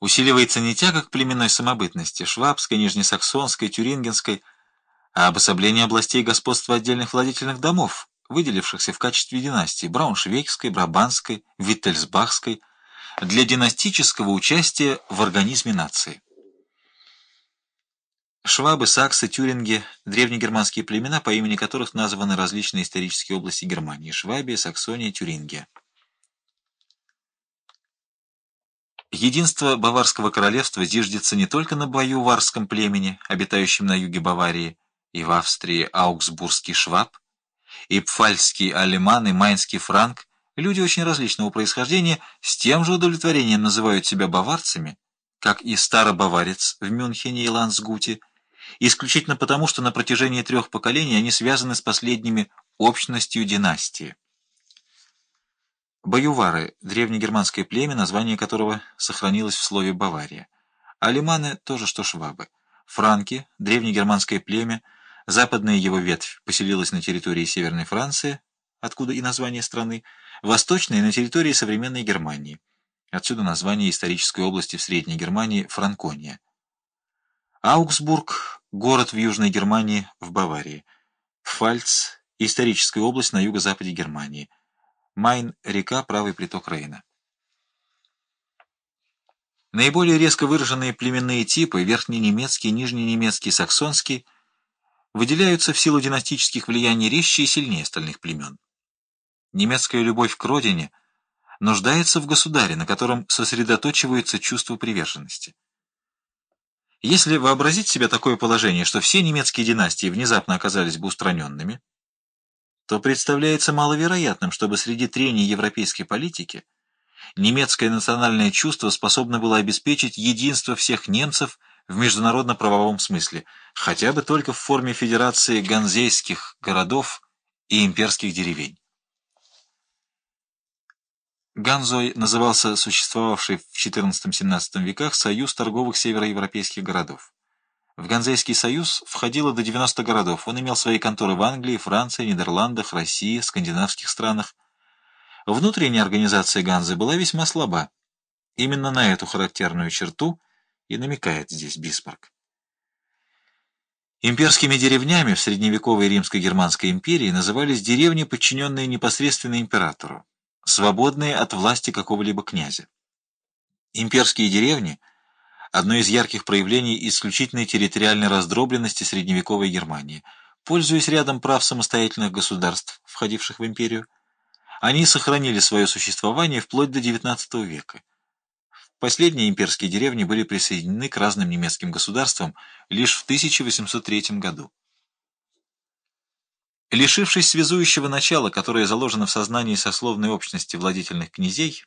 усиливается не тяга к племенной самобытности, швабской, нижнесаксонской, тюрингенской, а обособление областей господства отдельных владетельных домов, выделившихся в качестве династии Брауншвейгской, Брабанской, Виттельсбахской, для династического участия в организме нации. Швабы, саксы, тюринги – древнегерманские племена, по имени которых названы различные исторические области Германии – Швабия, Саксония, Тюрингия. Единство Баварского королевства зиждется не только на бою-варском племени, обитающем на юге Баварии, и в Австрии аугсбургский шваб, и пфальцкий алеман, и майнский франк, люди очень различного происхождения, с тем же удовлетворением называют себя баварцами, как и старобаварец в Мюнхене и Лансгуте, исключительно потому, что на протяжении трех поколений они связаны с последними общностью династии. Баювары – древнегерманское племя, название которого сохранилось в слове «Бавария». Алиманы – тоже что швабы. Франки – древнегерманское племя, западная его ветвь поселилась на территории Северной Франции, откуда и название страны, восточная – на территории современной Германии. Отсюда название исторической области в Средней Германии – Франкония. Аугсбург – город в Южной Германии, в Баварии. Пфальц – историческая область на юго-западе Германии. Майн – река, правый приток Рейна. Наиболее резко выраженные племенные типы – верхненемецкий, нижненемецкий, саксонский – выделяются в силу династических влияний резче и сильнее остальных племен. Немецкая любовь к родине нуждается в государе, на котором сосредоточивается чувство приверженности. Если вообразить себе такое положение, что все немецкие династии внезапно оказались бы устраненными, то представляется маловероятным, чтобы среди трений европейской политики немецкое национальное чувство способно было обеспечить единство всех немцев в международно-правовом смысле, хотя бы только в форме федерации ганзейских городов и имперских деревень. Ганзой назывался существовавший в XIV-XVII веках союз торговых североевропейских городов. В Ганзейский союз входило до 90 городов. Он имел свои конторы в Англии, Франции, Нидерландах, России, скандинавских странах. Внутренняя организация Ганзы была весьма слаба. Именно на эту характерную черту и намекает здесь Бисмарк. Имперскими деревнями в средневековой римско-германской империи назывались деревни, подчиненные непосредственно императору свободные от власти какого-либо князя. Имперские деревни – одно из ярких проявлений исключительной территориальной раздробленности средневековой Германии. Пользуясь рядом прав самостоятельных государств, входивших в империю, они сохранили свое существование вплоть до XIX века. Последние имперские деревни были присоединены к разным немецким государствам лишь в 1803 году. Лишившись связующего начала, которое заложено в сознании сословной общности владетельных князей,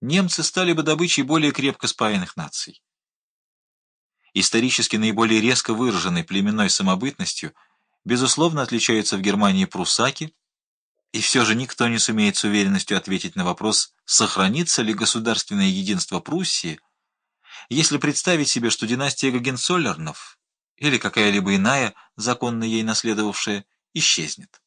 немцы стали бы добычей более крепко спаянных наций. Исторически наиболее резко выраженной племенной самобытностью безусловно отличаются в Германии прусаки, и все же никто не сумеет с уверенностью ответить на вопрос, сохранится ли государственное единство Пруссии, если представить себе, что династия Гагенцоллернов или какая-либо иная, законно ей наследовавшая, исчезнет.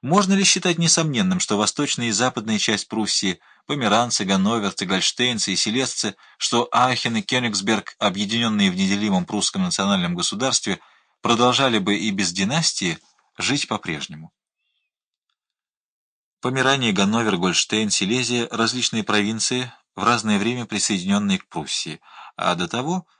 Можно ли считать несомненным, что восточная и западная часть Пруссии, померанцы, ганноверцы, гольштейнцы и селесцы, что Ахен и Кёнигсберг, объединенные в неделимом прусском национальном государстве, продолжали бы и без династии жить по-прежнему? Померания, Ганновер, Гольштейн, Силезия – различные провинции, в разное время присоединенные к Пруссии, а до того –